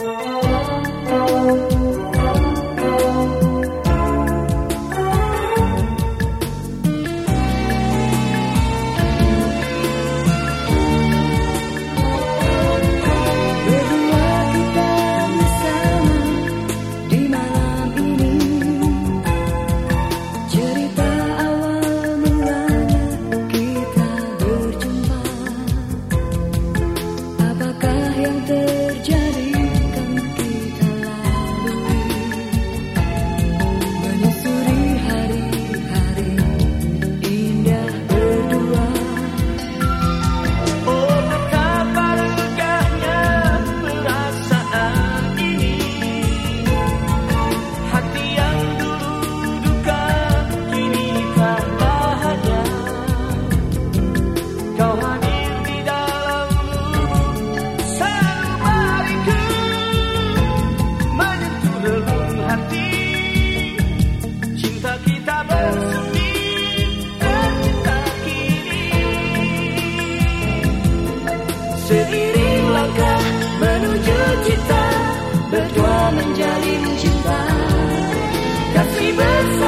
Música langkah menuju cita Berdua menjalin cinta. Kasih besar